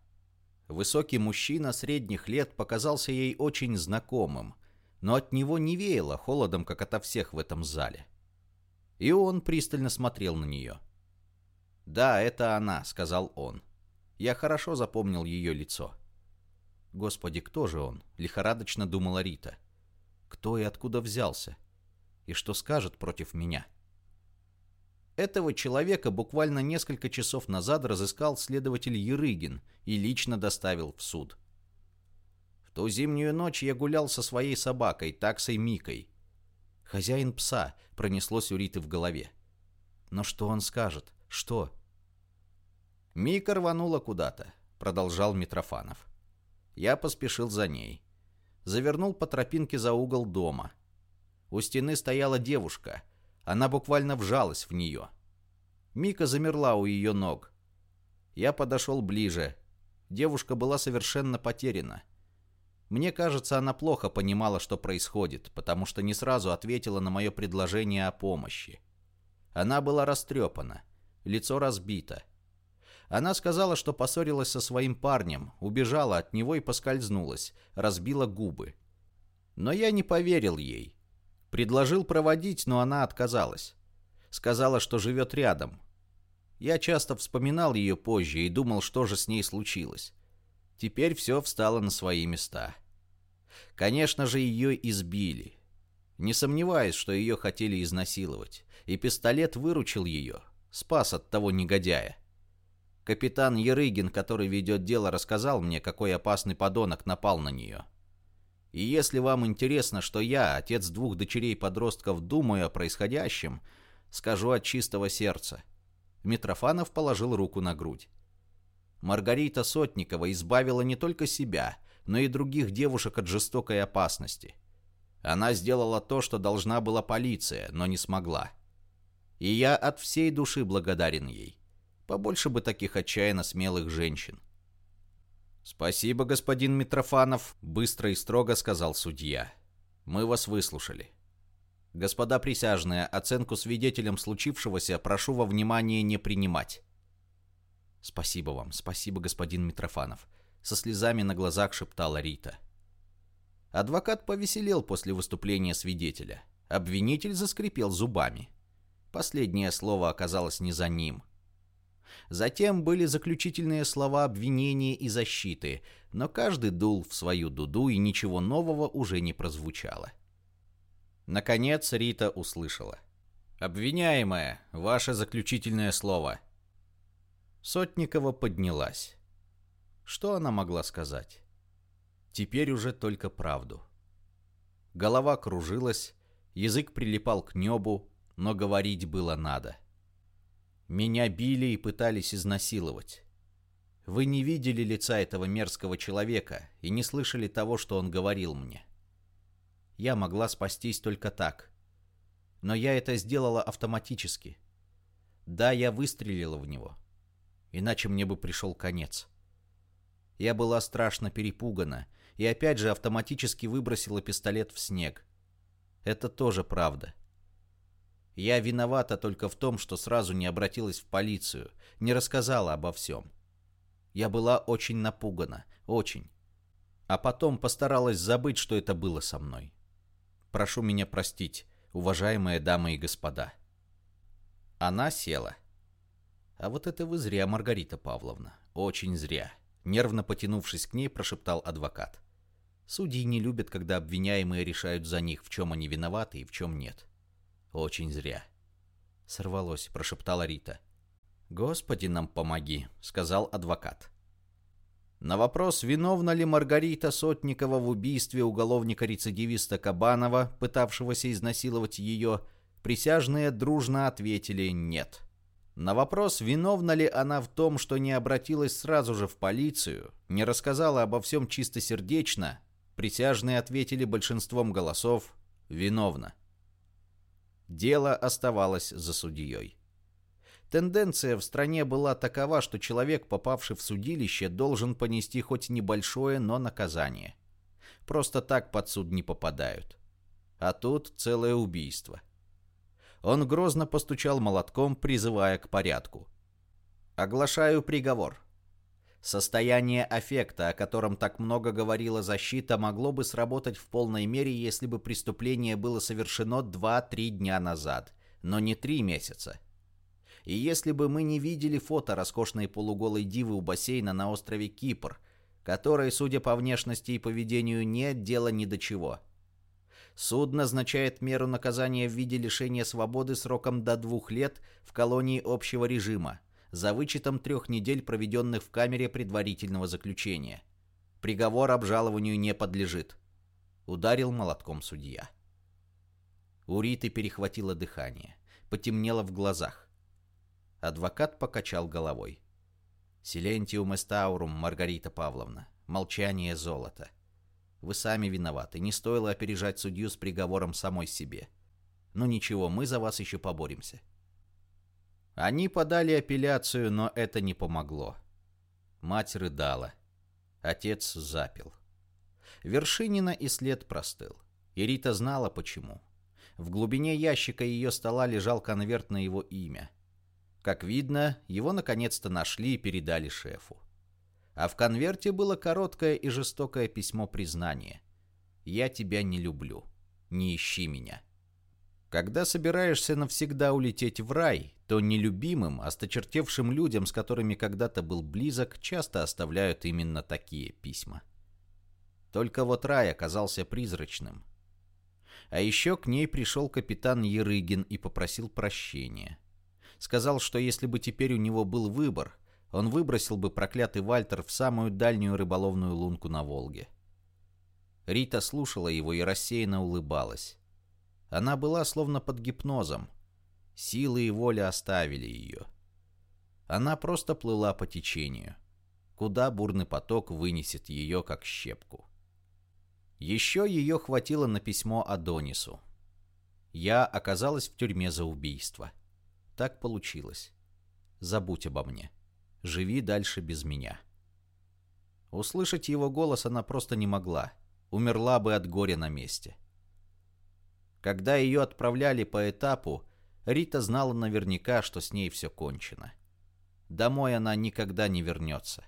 Высокий мужчина средних лет показался ей очень знакомым, но от него не веяло холодом, как ото всех в этом зале. И он пристально смотрел на нее. «Да, это она», — сказал он. Я хорошо запомнил ее лицо. «Господи, кто же он?» — лихорадочно думала Рита. «Кто и откуда взялся? И что скажет против меня?» Этого человека буквально несколько часов назад разыскал следователь Ерыгин и лично доставил в суд. В ту зимнюю ночь я гулял со своей собакой, таксой Микой. Хозяин пса пронеслось у Риты в голове. Но что он скажет? Что? Мика рванула куда-то, продолжал Митрофанов. Я поспешил за ней. Завернул по тропинке за угол дома. У стены стояла девушка — она буквально вжалась в нее. Мика замерла у ее ног. Я подошел ближе. Девушка была совершенно потеряна. Мне кажется, она плохо понимала, что происходит, потому что не сразу ответила на мое предложение о помощи. Она была растрепана, лицо разбито. Она сказала, что поссорилась со своим парнем, убежала от него и поскользнулась, разбила губы. Но я не поверил ей. Предложил проводить, но она отказалась. Сказала, что живет рядом. Я часто вспоминал ее позже и думал, что же с ней случилось. Теперь все встало на свои места. Конечно же, ее избили. Не сомневаюсь, что ее хотели изнасиловать. И пистолет выручил ее. Спас от того негодяя. Капитан Ерыгин, который ведет дело, рассказал мне, какой опасный подонок напал на нее. И если вам интересно, что я, отец двух дочерей-подростков, думаю о происходящем, скажу от чистого сердца. Митрофанов положил руку на грудь. Маргарита Сотникова избавила не только себя, но и других девушек от жестокой опасности. Она сделала то, что должна была полиция, но не смогла. И я от всей души благодарен ей. Побольше бы таких отчаянно смелых женщин. «Спасибо, господин Митрофанов», — быстро и строго сказал судья. «Мы вас выслушали. Господа присяжные, оценку свидетелям случившегося прошу во внимание не принимать». «Спасибо вам, спасибо, господин Митрофанов», — со слезами на глазах шептала Рита. Адвокат повеселел после выступления свидетеля. Обвинитель заскрипел зубами. Последнее слово оказалось не за ним. Затем были заключительные слова обвинения и защиты, но каждый дул в свою дуду, и ничего нового уже не прозвучало. Наконец Рита услышала. «Обвиняемая, ваше заключительное слово». Сотникова поднялась. Что она могла сказать? Теперь уже только правду. Голова кружилась, язык прилипал к небу, но говорить было надо. — меня били и пытались изнасиловать. Вы не видели лица этого мерзкого человека и не слышали того, что он говорил мне. Я могла спастись только так. Но я это сделала автоматически. Да, я выстрелила в него. Иначе мне бы пришел конец. Я была страшно перепугана и опять же автоматически выбросила пистолет в снег. Это тоже правда. — я виновата только в том, что сразу не обратилась в полицию, не рассказала обо всем. Я была очень напугана, очень. А потом постаралась забыть, что это было со мной. Прошу меня простить, уважаемые дамы и господа. Она села. А вот это вы зря, Маргарита Павловна, очень зря. Нервно потянувшись к ней, прошептал адвокат. Судьи не любят, когда обвиняемые решают за них, в чем они виноваты и в чем нет. Очень зря. Сорвалось, прошептала Рита. «Господи, нам помоги», — сказал адвокат. На вопрос, виновна ли Маргарита Сотникова в убийстве уголовника-рецидивиста Кабанова, пытавшегося изнасиловать ее, присяжные дружно ответили «нет». На вопрос, виновна ли она в том, что не обратилась сразу же в полицию, не рассказала обо всем чистосердечно, присяжные ответили большинством голосов «виновна». Дело оставалось за судьей. Тенденция в стране была такова, что человек, попавший в судилище, должен понести хоть небольшое, но наказание. Просто так под суд не попадают. А тут целое убийство. Он грозно постучал молотком, призывая к порядку. «Оглашаю приговор. Состояние аффекта, о котором так много говорила защита, могло бы сработать в полной мере, если бы преступление было совершено 2-3 дня назад, но не 3 месяца. И если бы мы не видели фото роскошной полуголой дивы у бассейна на острове Кипр, которой, судя по внешности и поведению, нет дела ни до чего. Суд назначает меру наказания в виде лишения свободы сроком до двух лет в колонии общего режима, за вычетом трех недель, проведенных в камере предварительного заключения. Приговор обжалованию не подлежит. Ударил молотком судья. У Риты перехватило дыхание. Потемнело в глазах. Адвокат покачал головой. «Силентиум эстаурум, Маргарита Павловна. Молчание золота. Вы сами виноваты. Не стоило опережать судью с приговором самой себе. Но ну ничего, мы за вас еще поборемся». Они подали апелляцию, но это не помогло. Мать рыдала. Отец запил. Вершинина и след простыл. И Рита знала почему. В глубине ящика ее стола лежал конверт на его имя. Как видно, его наконец-то нашли и передали шефу. А в конверте было короткое и жестокое письмо признания. «Я тебя не люблю. Не ищи меня». Когда собираешься навсегда улететь в рай, то нелюбимым, осточертевшим людям, с которыми когда-то был близок, часто оставляют именно такие письма. Только вот рай оказался призрачным. А еще к ней пришел капитан Ерыгин и попросил прощения. Сказал, что если бы теперь у него был выбор, он выбросил бы проклятый Вальтер в самую дальнюю рыболовную лунку на Волге. Рита слушала его и рассеянно улыбалась. Она была словно под гипнозом. Силы и воля оставили ее. Она просто плыла по течению. Куда бурный поток вынесет ее, как щепку. Еще ее хватило на письмо Адонису. Я оказалась в тюрьме за убийство. Так получилось. Забудь обо мне. Живи дальше без меня. Услышать его голос она просто не могла. Умерла бы от горя на месте. — когда ее отправляли по этапу, Рита знала наверняка, что с ней все кончено. Домой она никогда не вернется.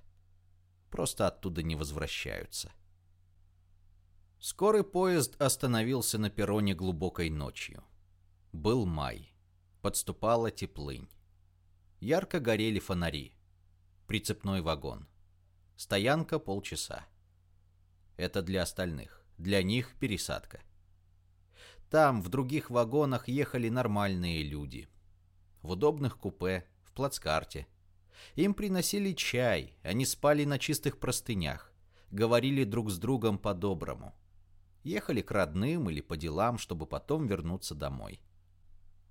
Просто оттуда не возвращаются. Скорый поезд остановился на перроне глубокой ночью. Был май. Подступала теплынь. Ярко горели фонари. Прицепной вагон. Стоянка полчаса. Это для остальных. Для них пересадка. Там, в других вагонах, ехали нормальные люди. В удобных купе, в плацкарте. Им приносили чай, они спали на чистых простынях, говорили друг с другом по-доброму. Ехали к родным или по делам, чтобы потом вернуться домой.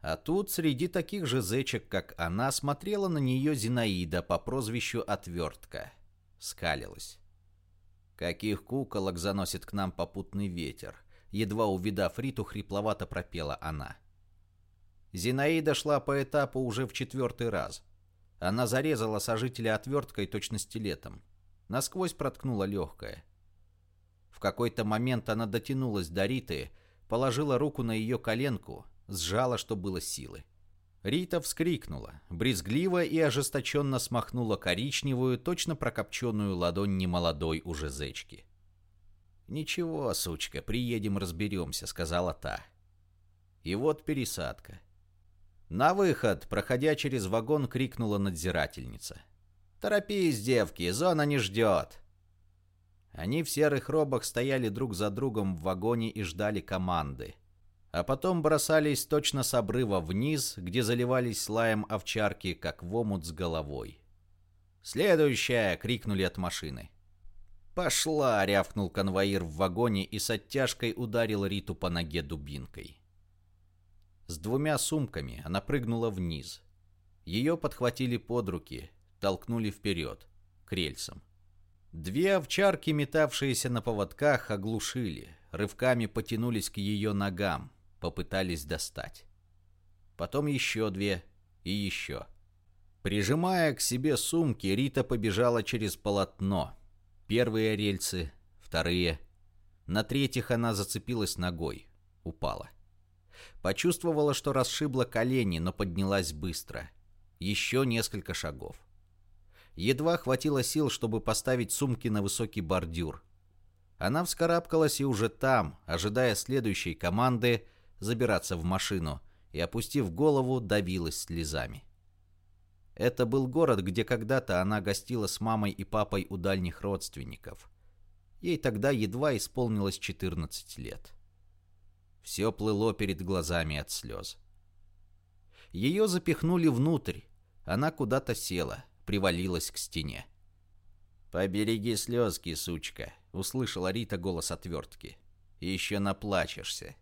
А тут среди таких же зечек, как она, смотрела на нее Зинаида по прозвищу Отвертка. Скалилась. Каких куколок заносит к нам попутный ветер? Едва увидав Риту, хрипловато пропела она. Зинаида шла по этапу уже в четвертый раз. Она зарезала сожителя отверткой точно стилетом. Насквозь проткнула легкое. В какой-то момент она дотянулась до Риты, положила руку на ее коленку, сжала, что было силы. Рита вскрикнула, брезгливо и ожесточенно смахнула коричневую, точно прокопченную ладонь немолодой уже зечки. «Ничего, сучка, приедем разберемся», — сказала та. И вот пересадка. На выход, проходя через вагон, крикнула надзирательница. «Торопись, девки, зона не ждет!» Они в серых робах стояли друг за другом в вагоне и ждали команды. А потом бросались точно с обрыва вниз, где заливались лаем овчарки, как в омут с головой. «Следующая!» — крикнули от машины. «Пошла!» — рявкнул конвоир в вагоне и с оттяжкой ударил Риту по ноге дубинкой. С двумя сумками она прыгнула вниз. Ее подхватили под руки, толкнули вперед, к рельсам. Две овчарки, метавшиеся на поводках, оглушили, рывками потянулись к ее ногам, попытались достать. Потом еще две и еще. Прижимая к себе сумки, Рита побежала через полотно. Первые рельсы, вторые. На третьих она зацепилась ногой, упала. Почувствовала, что расшибла колени, но поднялась быстро. Еще несколько шагов. Едва хватило сил, чтобы поставить сумки на высокий бордюр. Она вскарабкалась и уже там, ожидая следующей команды, забираться в машину, и, опустив голову, давилась слезами. Это был город, где когда-то она гостила с мамой и папой у дальних родственников. Ей тогда едва исполнилось 14 лет. Все плыло перед глазами от слез. Ее запихнули внутрь. Она куда-то села, привалилась к стене. «Побереги слезки, сучка», — услышала Рита голос отвертки. «Еще наплачешься».